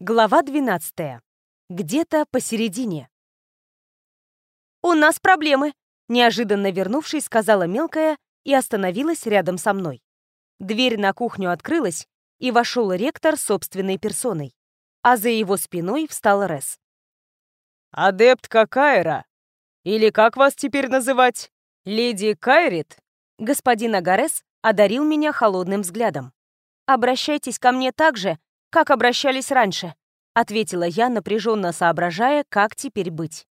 Глава 12. Где-то посередине. «У нас проблемы», — неожиданно вернувшись, сказала мелкая и остановилась рядом со мной. Дверь на кухню открылась, и вошел ректор собственной персоной, а за его спиной встал Рес. «Адептка Кайра! Или как вас теперь называть? Леди Кайрит?» Господин Агарес одарил меня холодным взглядом. «Обращайтесь ко мне так же, как обращались раньше», — ответила я, напряженно соображая, как теперь быть.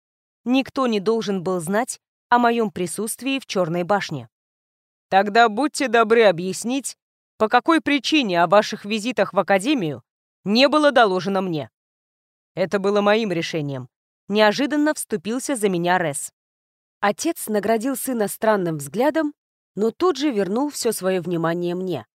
Никто не должен был знать о моем присутствии в Черной башне. «Тогда будьте добры объяснить, по какой причине о ваших визитах в Академию не было доложено мне. Это было моим решением. Неожиданно вступился за меня Рес. Отец наградил сына странным взглядом, но тут же вернул все свое внимание мне.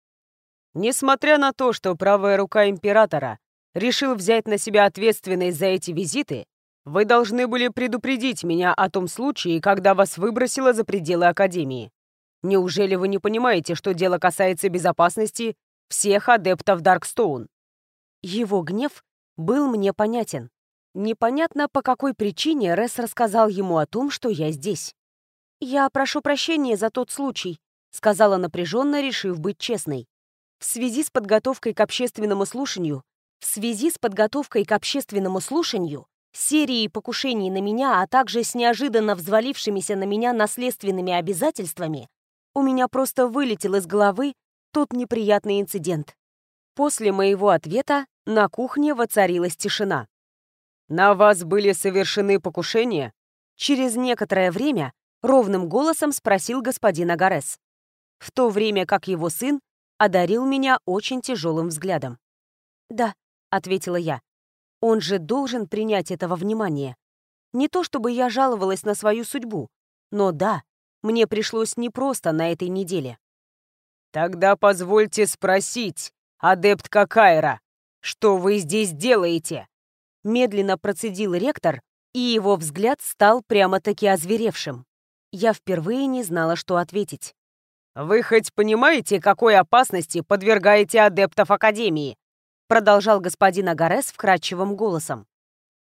Несмотря на то, что правая рука императора решил взять на себя ответственность за эти визиты, вы должны были предупредить меня о том случае, когда вас выбросило за пределы Академии. Неужели вы не понимаете, что дело касается безопасности всех адептов Даркстоун?» Его гнев был мне понятен. Непонятно, по какой причине Рес рассказал ему о том, что я здесь. «Я прошу прощения за тот случай», — сказала напряженно, решив быть честной. В связи с подготовкой к общественному слушанию, в связи с подготовкой к общественному слушанию, серией покушений на меня, а также с неожиданно взвалившимися на меня наследственными обязательствами, у меня просто вылетел из головы тот неприятный инцидент. После моего ответа на кухне воцарилась тишина. «На вас были совершены покушения?» Через некоторое время ровным голосом спросил господин Агарес. В то время как его сын одарил меня очень тяжелым взглядом. «Да», — ответила я, — «он же должен принять этого внимания. Не то чтобы я жаловалась на свою судьбу, но да, мне пришлось непросто на этой неделе». «Тогда позвольте спросить, адепт Кайра, что вы здесь делаете?» Медленно процедил ректор, и его взгляд стал прямо-таки озверевшим. Я впервые не знала, что ответить. «Вы хоть понимаете, какой опасности подвергаете адептов Академии?» Продолжал господин Агарес вкрадчивым голосом.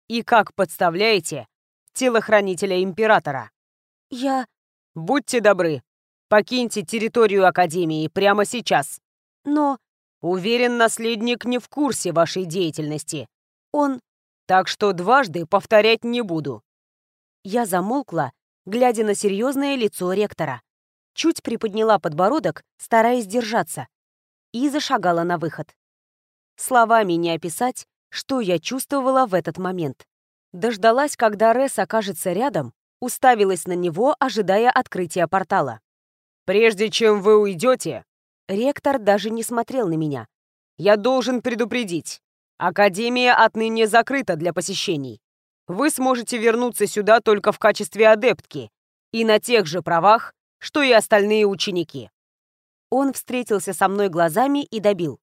«И как подставляете телохранителя Императора?» «Я...» «Будьте добры, покиньте территорию Академии прямо сейчас». «Но...» «Уверен, наследник не в курсе вашей деятельности». «Он...» «Так что дважды повторять не буду». Я замолкла, глядя на серьезное лицо ректора чуть приподняла подбородок, стараясь держаться, и зашагала на выход. Словами не описать, что я чувствовала в этот момент. Дождалась, когда Рес окажется рядом, уставилась на него, ожидая открытия портала. «Прежде чем вы уйдете...» Ректор даже не смотрел на меня. «Я должен предупредить. Академия отныне закрыта для посещений. Вы сможете вернуться сюда только в качестве адептки и на тех же правах, что и остальные ученики. Он встретился со мной глазами и добил.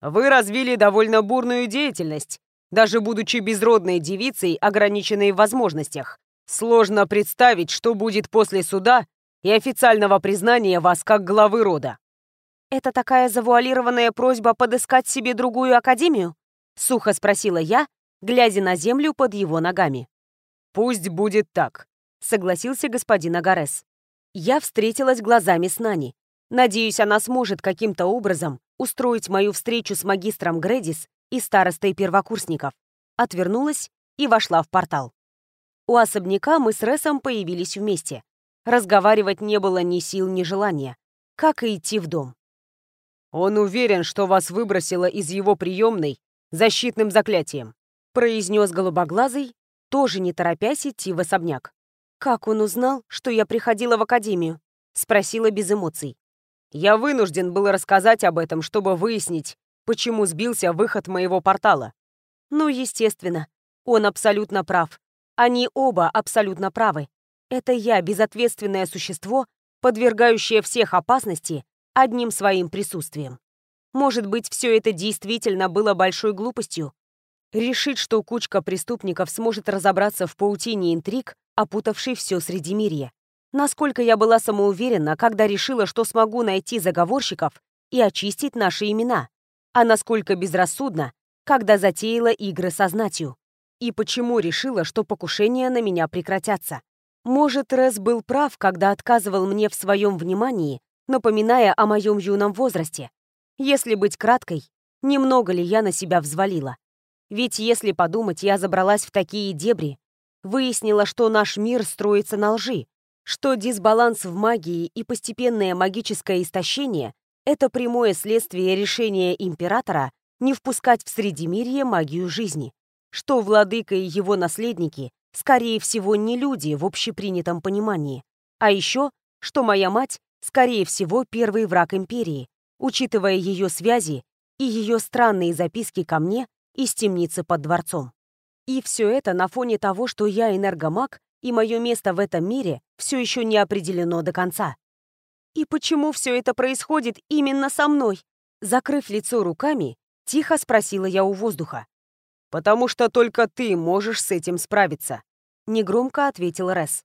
Вы развили довольно бурную деятельность, даже будучи безродной девицей, ограниченной в возможностях. Сложно представить, что будет после суда и официального признания вас как главы рода. «Это такая завуалированная просьба подыскать себе другую академию?» — сухо спросила я, глядя на землю под его ногами. «Пусть будет так», — согласился господин Агарес. Я встретилась глазами с Нани. Надеюсь, она сможет каким-то образом устроить мою встречу с магистром Гредис и старостой первокурсников. Отвернулась и вошла в портал. У особняка мы с Ресом появились вместе. Разговаривать не было ни сил, ни желания. Как и идти в дом. «Он уверен, что вас выбросило из его приемной защитным заклятием», произнес голубоглазый, тоже не торопясь идти в особняк. «Как он узнал, что я приходила в академию?» — спросила без эмоций. «Я вынужден был рассказать об этом, чтобы выяснить, почему сбился выход моего портала». «Ну, естественно. Он абсолютно прав. Они оба абсолютно правы. Это я, безответственное существо, подвергающее всех опасности одним своим присутствием. Может быть, все это действительно было большой глупостью? Решить, что кучка преступников сможет разобраться в паутине интриг, опутавший все Средимирье. Насколько я была самоуверена, когда решила, что смогу найти заговорщиков и очистить наши имена, а насколько безрассудно, когда затеяла игры со знатью? И почему решила, что покушения на меня прекратятся? Может, Рес был прав, когда отказывал мне в своем внимании, напоминая о моем юном возрасте? Если быть краткой, немного ли я на себя взвалила? Ведь если подумать, я забралась в такие дебри, выяснила, что наш мир строится на лжи, что дисбаланс в магии и постепенное магическое истощение — это прямое следствие решения императора не впускать в Средимирье магию жизни, что владыка и его наследники, скорее всего, не люди в общепринятом понимании, а еще, что моя мать, скорее всего, первый враг империи, учитывая ее связи и ее странные записки ко мне из темницы под дворцом. И все это на фоне того, что я энергомаг, и мое место в этом мире все еще не определено до конца. И почему все это происходит именно со мной? Закрыв лицо руками, тихо спросила я у воздуха. «Потому что только ты можешь с этим справиться», — негромко ответил Рес.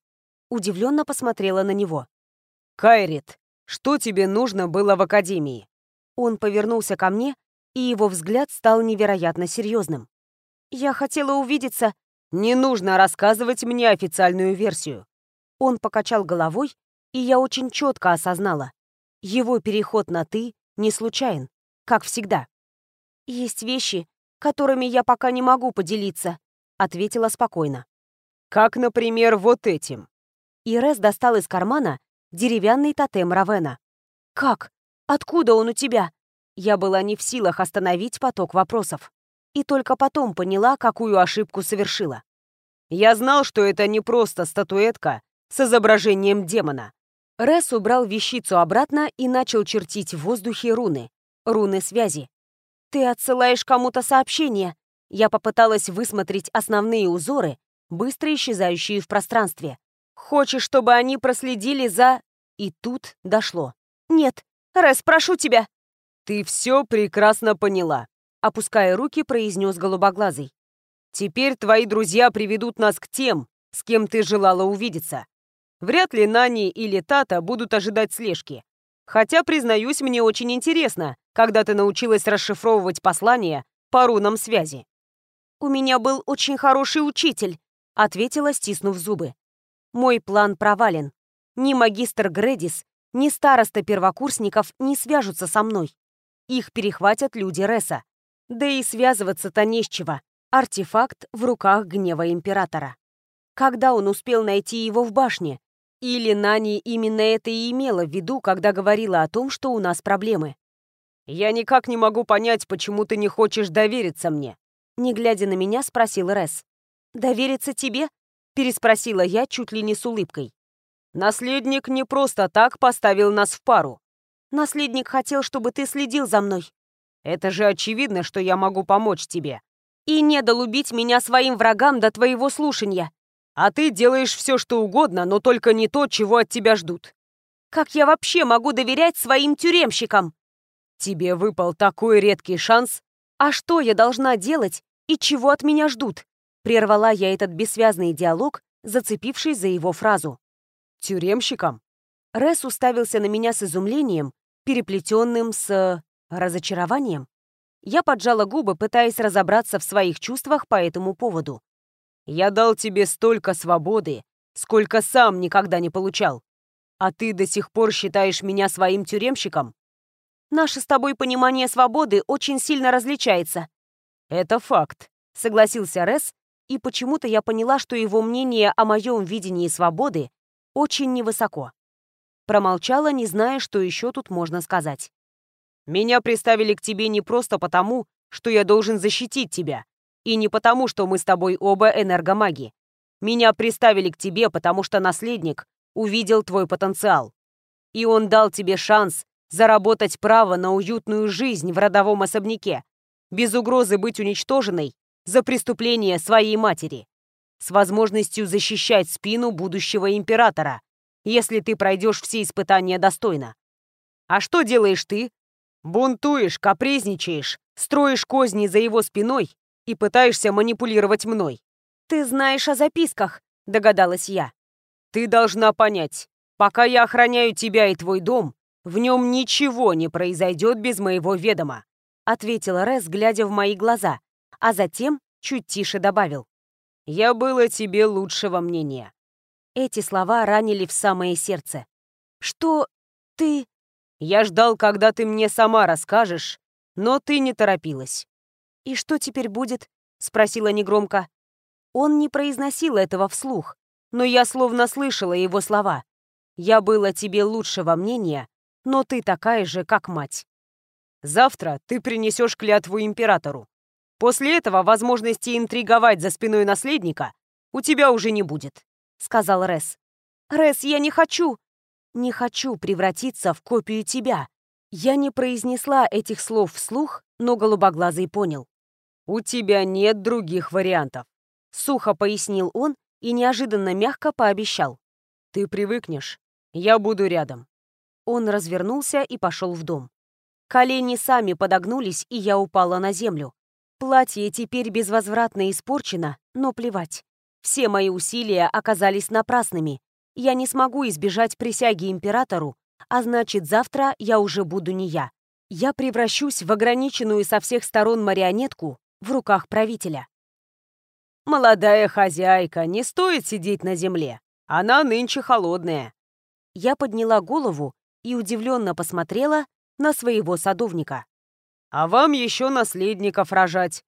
Удивленно посмотрела на него. «Кайрит, что тебе нужно было в Академии?» Он повернулся ко мне, и его взгляд стал невероятно серьезным. «Я хотела увидеться...» «Не нужно рассказывать мне официальную версию». Он покачал головой, и я очень четко осознала. Его переход на «ты» не случайен, как всегда. «Есть вещи, которыми я пока не могу поделиться», — ответила спокойно. «Как, например, вот этим». Ирес достал из кармана деревянный тотем Равена. «Как? Откуда он у тебя?» Я была не в силах остановить поток вопросов. И только потом поняла, какую ошибку совершила. Я знал, что это не просто статуэтка с изображением демона. Рес убрал вещицу обратно и начал чертить в воздухе руны. Руны связи. «Ты отсылаешь кому-то сообщение». Я попыталась высмотреть основные узоры, быстро исчезающие в пространстве. «Хочешь, чтобы они проследили за...» И тут дошло. «Нет, Рес, прошу тебя!» «Ты все прекрасно поняла», — опуская руки, произнес голубоглазый. «Теперь твои друзья приведут нас к тем, с кем ты желала увидеться. Вряд ли Нани или Тата будут ожидать слежки. Хотя, признаюсь, мне очень интересно, когда ты научилась расшифровывать послания по рунам связи». «У меня был очень хороший учитель», — ответила, стиснув зубы. «Мой план провален. Ни магистр Гредис, ни староста первокурсников не свяжутся со мной. Их перехватят люди Реса. Да и связываться-то не с чего. Артефакт в руках гнева Императора. Когда он успел найти его в башне? Или Нани именно это и имела в виду, когда говорила о том, что у нас проблемы? «Я никак не могу понять, почему ты не хочешь довериться мне», не глядя на меня, спросил Рес. «Довериться тебе?» переспросила я чуть ли не с улыбкой. «Наследник не просто так поставил нас в пару. Наследник хотел, чтобы ты следил за мной. Это же очевидно, что я могу помочь тебе. И не дал меня своим врагам до твоего слушания. А ты делаешь все, что угодно, но только не то, чего от тебя ждут. Как я вообще могу доверять своим тюремщикам? Тебе выпал такой редкий шанс. А что я должна делать и чего от меня ждут? Прервала я этот бессвязный диалог, зацепившись за его фразу. Тюремщикам? Рес уставился на меня с изумлением, переплетенным с... разочарованием. Я поджала губы, пытаясь разобраться в своих чувствах по этому поводу. «Я дал тебе столько свободы, сколько сам никогда не получал. А ты до сих пор считаешь меня своим тюремщиком?» «Наше с тобой понимание свободы очень сильно различается». «Это факт», — согласился Рес, и почему-то я поняла, что его мнение о моем видении свободы очень невысоко. Промолчала, не зная, что еще тут можно сказать. «Меня приставили к тебе не просто потому, что я должен защитить тебя, и не потому, что мы с тобой оба энергомаги. Меня приставили к тебе, потому что наследник увидел твой потенциал. И он дал тебе шанс заработать право на уютную жизнь в родовом особняке, без угрозы быть уничтоженной за преступление своей матери, с возможностью защищать спину будущего императора, если ты пройдешь все испытания достойно. А что делаешь ты? Бунтуешь, капризничаешь, строишь козни за его спиной и пытаешься манипулировать мной. Ты знаешь о записках, догадалась я. Ты должна понять, пока я охраняю тебя и твой дом, в нем ничего не произойдет без моего ведома, ответила Рес, глядя в мои глаза, а затем чуть тише добавил. «Я был тебе лучшего мнения». Эти слова ранили в самое сердце. «Что ты...» «Я ждал, когда ты мне сама расскажешь, но ты не торопилась». «И что теперь будет?» — спросила негромко. Он не произносил этого вслух, но я словно слышала его слова. «Я был о тебе лучшего мнения, но ты такая же, как мать». «Завтра ты принесешь клятву императору. После этого возможности интриговать за спиной наследника у тебя уже не будет», — сказал Рес. «Рес, я не хочу!» «Не хочу превратиться в копию тебя». Я не произнесла этих слов вслух, но голубоглазый понял. «У тебя нет других вариантов», — сухо пояснил он и неожиданно мягко пообещал. «Ты привыкнешь. Я буду рядом». Он развернулся и пошел в дом. Колени сами подогнулись, и я упала на землю. Платье теперь безвозвратно испорчено, но плевать. Все мои усилия оказались напрасными. Я не смогу избежать присяги императору, а значит, завтра я уже буду не я. Я превращусь в ограниченную со всех сторон марионетку в руках правителя. «Молодая хозяйка, не стоит сидеть на земле. Она нынче холодная». Я подняла голову и удивленно посмотрела на своего садовника. А вам еще наследников рожать».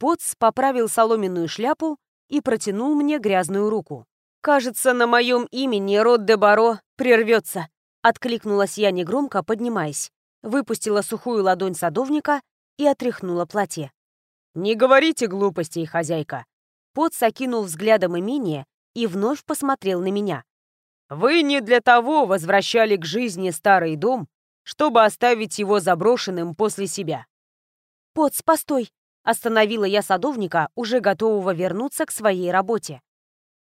Поц поправил соломенную шляпу и протянул мне грязную руку. «Кажется, на моем имени род де Баро прервется», — откликнулась я негромко, поднимаясь, выпустила сухую ладонь садовника и отряхнула платье. «Не говорите глупостей, хозяйка». Поц окинул взглядом имение и вновь посмотрел на меня. «Вы не для того возвращали к жизни старый дом, чтобы оставить его заброшенным после себя. «Поц, постой!» — остановила я садовника, уже готового вернуться к своей работе.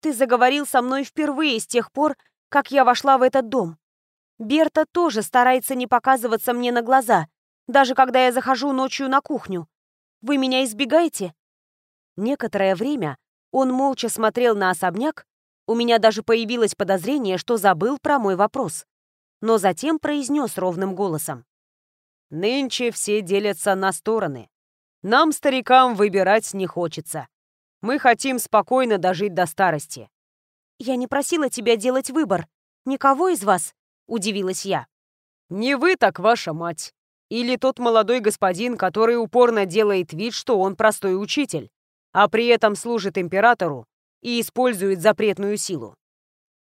«Ты заговорил со мной впервые с тех пор, как я вошла в этот дом. Берта тоже старается не показываться мне на глаза, даже когда я захожу ночью на кухню. Вы меня избегаете?» Некоторое время он молча смотрел на особняк, у меня даже появилось подозрение, что забыл про мой вопрос но затем произнес ровным голосом. «Нынче все делятся на стороны. Нам, старикам, выбирать не хочется. Мы хотим спокойно дожить до старости». «Я не просила тебя делать выбор. Никого из вас?» — удивилась я. «Не вы, так ваша мать. Или тот молодой господин, который упорно делает вид, что он простой учитель, а при этом служит императору и использует запретную силу».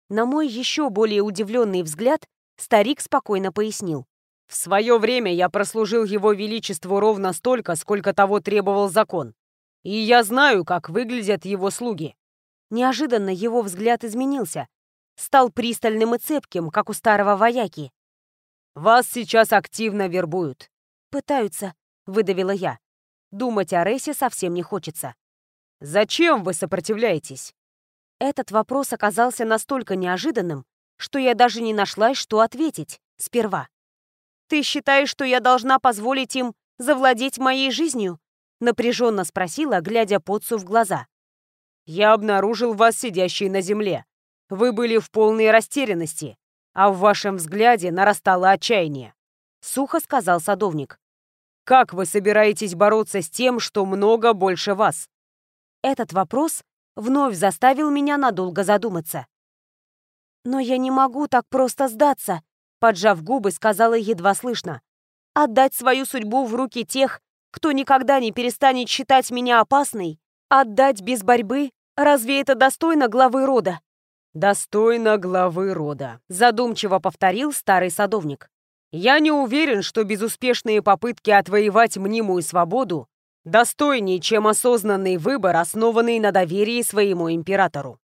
На мой еще более удивленный взгляд Старик спокойно пояснил. «В свое время я прослужил его величеству ровно столько, сколько того требовал закон. И я знаю, как выглядят его слуги». Неожиданно его взгляд изменился. Стал пристальным и цепким, как у старого вояки. «Вас сейчас активно вербуют». «Пытаются», — выдавила я. Думать о Рейсе совсем не хочется. «Зачем вы сопротивляетесь?» Этот вопрос оказался настолько неожиданным, что я даже не нашла, что ответить сперва. «Ты считаешь, что я должна позволить им завладеть моей жизнью?» Напряженно спросила, глядя Потсу в глаза. «Я обнаружил вас сидящей на земле. Вы были в полной растерянности, а в вашем взгляде нарастало отчаяние», сухо сказал садовник. «Как вы собираетесь бороться с тем, что много больше вас?» Этот вопрос вновь заставил меня надолго задуматься. «Но я не могу так просто сдаться», — поджав губы, сказала едва слышно. «Отдать свою судьбу в руки тех, кто никогда не перестанет считать меня опасной? Отдать без борьбы? Разве это достойно главы рода?» «Достойно главы рода», — задумчиво повторил старый садовник. «Я не уверен, что безуспешные попытки отвоевать мнимую свободу достойнее, чем осознанный выбор, основанный на доверии своему императору».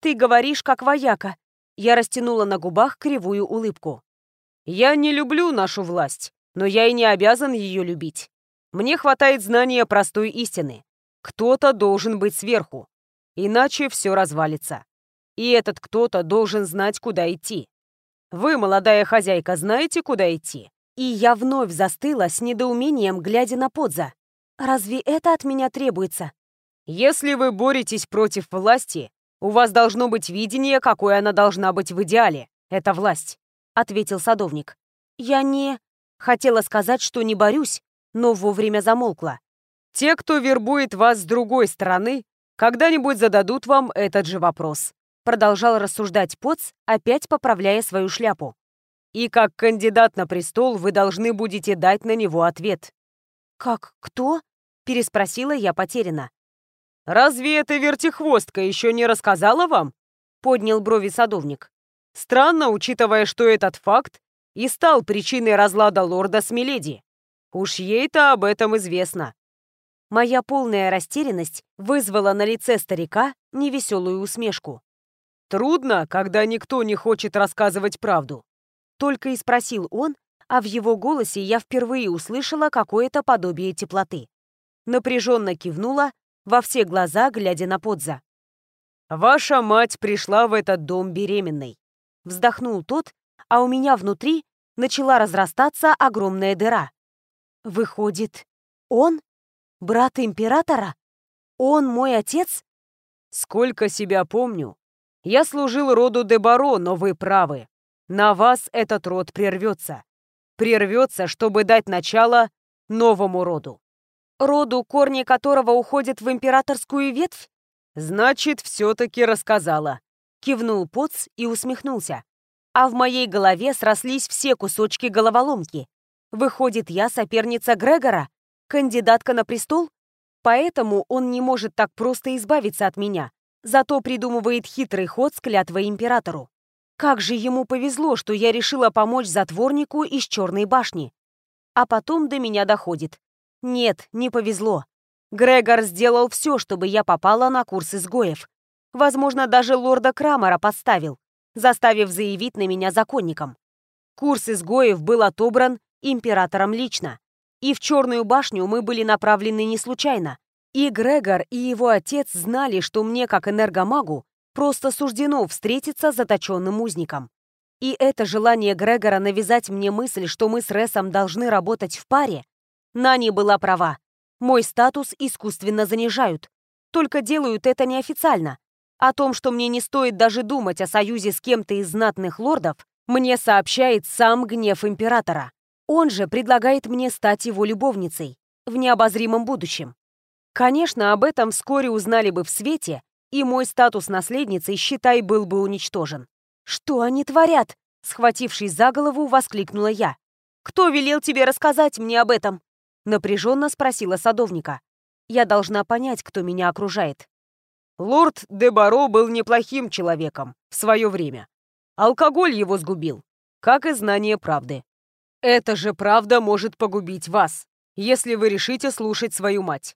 «Ты говоришь, как вояка», я растянула на губах кривую улыбку. «Я не люблю нашу власть, но я и не обязан ее любить. Мне хватает знания простой истины. Кто-то должен быть сверху, иначе все развалится. И этот кто-то должен знать, куда идти. Вы, молодая хозяйка, знаете, куда идти?» И я вновь застыла с недоумением, глядя на Подза. «Разве это от меня требуется?» «Если вы боретесь против власти, у вас должно быть видение, какой она должна быть в идеале. Это власть», — ответил садовник. «Я не...» Хотела сказать, что не борюсь, но вовремя замолкла. Те, кто вербует вас с другой стороны, когда-нибудь зададут вам этот же вопрос. Продолжал рассуждать Поц, опять поправляя свою шляпу. И как кандидат на престол вы должны будете дать на него ответ. «Как кто?» — переспросила я потеряно. «Разве эта вертихвостка еще не рассказала вам?» — поднял брови садовник. «Странно, учитывая, что этот факт и стал причиной разлада лорда с Миледи. Уж ей-то об этом известно». Моя полная растерянность вызвала на лице старика невеселую усмешку. «Трудно, когда никто не хочет рассказывать правду», — только и спросил он, а в его голосе я впервые услышала какое-то подобие теплоты. Напряженно кивнула, во все глаза глядя на Подза. «Ваша мать пришла в этот дом беременной», — вздохнул тот, а у меня внутри начала разрастаться огромная дыра. «Выходит, он? Брат императора? Он мой отец?» «Сколько себя помню. Я служил роду Дебаро, но вы правы. На вас этот род прервется. Прервется, чтобы дать начало новому роду роду, корни которого уходят в императорскую ветвь? Значит, все-таки рассказала. Кивнул Поц и усмехнулся. А в моей голове срослись все кусочки головоломки. Выходит, я соперница Грегора? Кандидатка на престол? Поэтому он не может так просто избавиться от меня. Зато придумывает хитрый ход с клятвой императору. Как же ему повезло, что я решила помочь затворнику из Черной башни. А потом до меня доходит. Нет, не повезло. Грегор сделал все, чтобы я попала на курс изгоев. Возможно, даже лорда Крамера подставил, заставив заявить на меня законником. Курс изгоев был отобран императором лично. И в Черную башню мы были направлены не случайно. И Грегор, и его отец знали, что мне, как энергомагу, просто суждено встретиться с заточенным узником. И это желание Грегора навязать мне мысль, что мы с Ресом должны работать в паре, Нани была права. Мой статус искусственно занижают. Только делают это неофициально. О том, что мне не стоит даже думать о союзе с кем-то из знатных лордов, мне сообщает сам гнев императора. Он же предлагает мне стать его любовницей в необозримом будущем. Конечно, об этом вскоре узнали бы в свете, и мой статус наследницы, считай, был бы уничтожен. «Что они творят?» Схватившись за голову, воскликнула я. «Кто велел тебе рассказать мне об этом?» Напряженно спросила садовника. Я должна понять, кто меня окружает. Лорд Дебаро был неплохим человеком в свое время. Алкоголь его сгубил, как и знание правды. Это же правда может погубить вас, если вы решите слушать свою мать.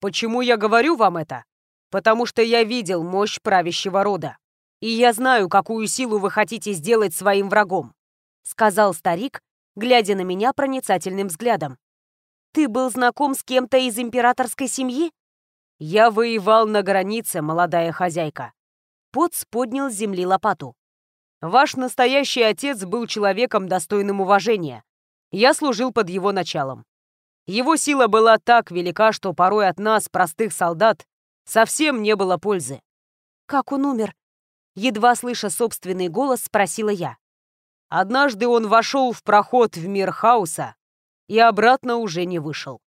Почему я говорю вам это? Потому что я видел мощь правящего рода. И я знаю, какую силу вы хотите сделать своим врагом», — сказал старик, глядя на меня проницательным взглядом. Ты был знаком с кем-то из императорской семьи? Я воевал на границе, молодая хозяйка. Поц поднял с земли лопату. Ваш настоящий отец был человеком, достойным уважения. Я служил под его началом. Его сила была так велика, что порой от нас, простых солдат, совсем не было пользы. Как он умер? Едва слыша собственный голос, спросила я. Однажды он вошел в проход в мир хаоса и обратно уже не вышел.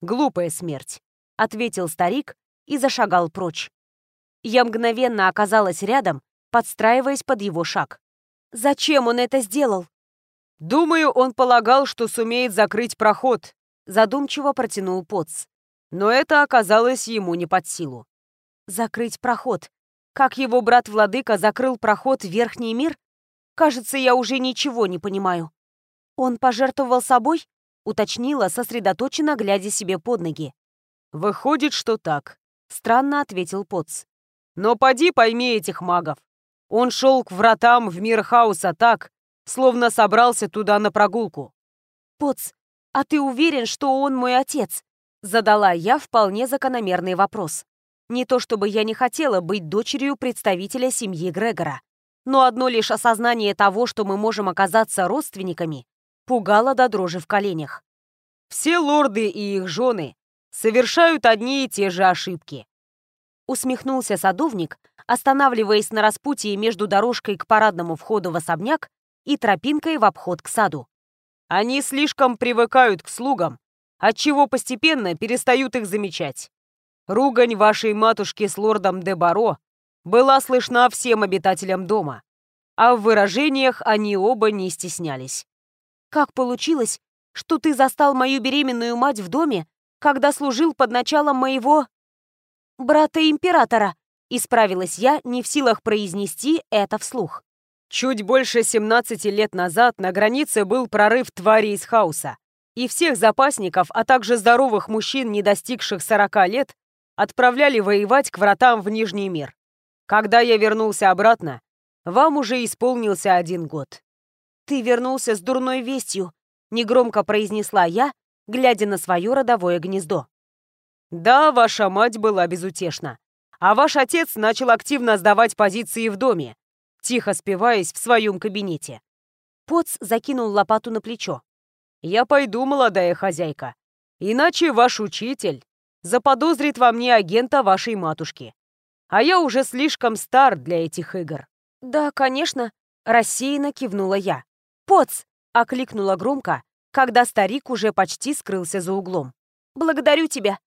Глупая смерть, ответил старик и зашагал прочь. Я мгновенно оказалась рядом, подстраиваясь под его шаг. Зачем он это сделал? Думаю, он полагал, что сумеет закрыть проход, задумчиво протянул Потс. Но это оказалось ему не под силу. Закрыть проход. Как его брат-владыка закрыл проход в Верхний мир? Кажется, я уже ничего не понимаю. Он пожертвовал собой? уточнила, сосредоточенно глядя себе под ноги. «Выходит, что так», — странно ответил Потц. «Но поди пойми этих магов. Он шел к вратам в мир хаоса так, словно собрался туда на прогулку». «Потц, а ты уверен, что он мой отец?» Задала я вполне закономерный вопрос. Не то чтобы я не хотела быть дочерью представителя семьи Грегора, но одно лишь осознание того, что мы можем оказаться родственниками, пугало до дрожи в коленях. «Все лорды и их жены совершают одни и те же ошибки», усмехнулся садовник, останавливаясь на распутье между дорожкой к парадному входу в особняк и тропинкой в обход к саду. «Они слишком привыкают к слугам, отчего постепенно перестают их замечать. Ругань вашей матушки с лордом де Баро была слышна всем обитателям дома, а в выражениях они оба не стеснялись. «Как получилось, что ты застал мою беременную мать в доме, когда служил под началом моего... брата-императора?» Исправилась я, не в силах произнести это вслух. Чуть больше 17 лет назад на границе был прорыв твари из хаоса, и всех запасников, а также здоровых мужчин, не достигших 40 лет, отправляли воевать к вратам в Нижний мир. Когда я вернулся обратно, вам уже исполнился один год. «Ты вернулся с дурной вестью», — негромко произнесла я, глядя на свое родовое гнездо. «Да, ваша мать была безутешна. А ваш отец начал активно сдавать позиции в доме, тихо спиваясь в своем кабинете. Поц закинул лопату на плечо. «Я пойду, молодая хозяйка. Иначе ваш учитель заподозрит во мне агента вашей матушки. А я уже слишком стар для этих игр». «Да, конечно», — рассеянно кивнула я. «Поц!» — окликнула громко, когда старик уже почти скрылся за углом. «Благодарю тебя!»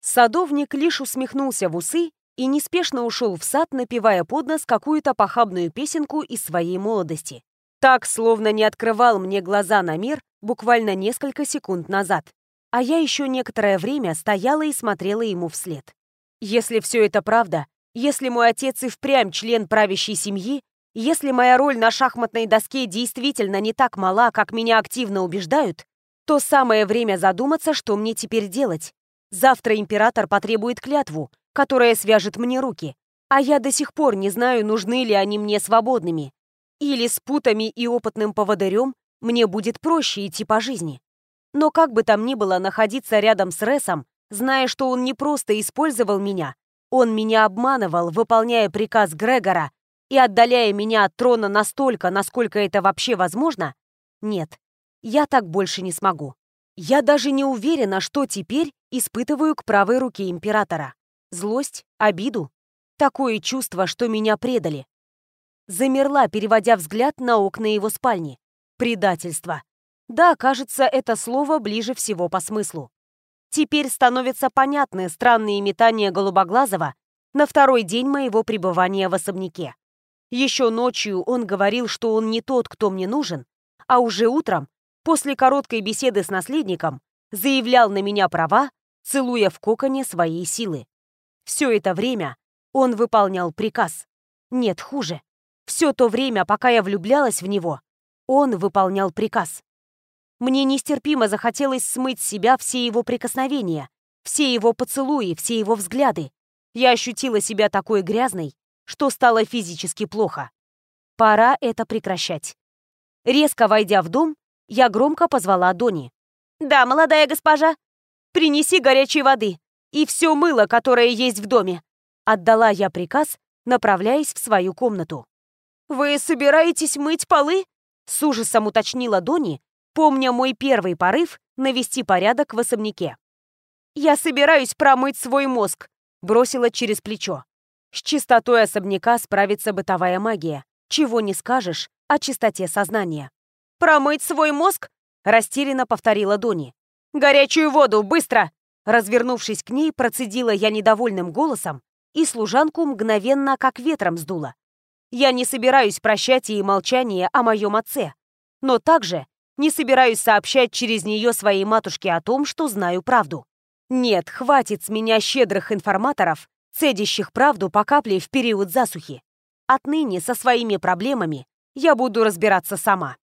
Садовник лишь усмехнулся в усы и неспешно ушел в сад, напевая под нос какую-то похабную песенку из своей молодости. Так, словно не открывал мне глаза на мир буквально несколько секунд назад. А я еще некоторое время стояла и смотрела ему вслед. Если все это правда, если мой отец и впрямь член правящей семьи, если моя роль на шахматной доске действительно не так мала, как меня активно убеждают, то самое время задуматься, что мне теперь делать. Завтра император потребует клятву, которая свяжет мне руки, а я до сих пор не знаю, нужны ли они мне свободными. Или с путами и опытным поводырем мне будет проще идти по жизни. Но как бы там ни было находиться рядом с Ресом, зная, что он не просто использовал меня, он меня обманывал, выполняя приказ Грегора и отдаляя меня от трона настолько, насколько это вообще возможно, нет, я так больше не смогу. Я даже не уверена, что теперь испытываю к правой руке императора злость, обиду. Такое чувство, что меня предали. Замерла, переводя взгляд на окна его спальни. Предательство. Да, кажется, это слово ближе всего по смыслу. Теперь становятся понятны странные метания Голубоглазого на второй день моего пребывания в особняке. Еще ночью он говорил, что он не тот, кто мне нужен, а уже утром, после короткой беседы с наследником, заявлял на меня права, целуя в коконе своей силы. Все это время он выполнял приказ. Нет, хуже. Все то время, пока я влюблялась в него, он выполнял приказ. Мне нестерпимо захотелось смыть с себя все его прикосновения, все его поцелуи, все его взгляды. Я ощутила себя такой грязной, что стало физически плохо. Пора это прекращать. Резко войдя в дом, я громко позвала Дони. «Да, молодая госпожа, принеси горячей воды и все мыло, которое есть в доме. Отдала я приказ, направляясь в свою комнату. «Вы собираетесь мыть полы?» С ужасом уточнила Дони, помня мой первый порыв навести порядок в особняке. «Я собираюсь промыть свой мозг», бросила через плечо. С чистотой особняка справится бытовая магия. Чего не скажешь о чистоте сознания. «Промыть свой мозг?» растерянно повторила Дони. «Горячую воду, быстро!» Развернувшись к ней, процедила я недовольным голосом, и служанку мгновенно как ветром сдуло. Я не собираюсь прощать ей молчание о моем отце, но также не собираюсь сообщать через нее своей матушке о том, что знаю правду. Нет, хватит с меня щедрых информаторов, цедящих правду по капле в период засухи. Отныне со своими проблемами я буду разбираться сама.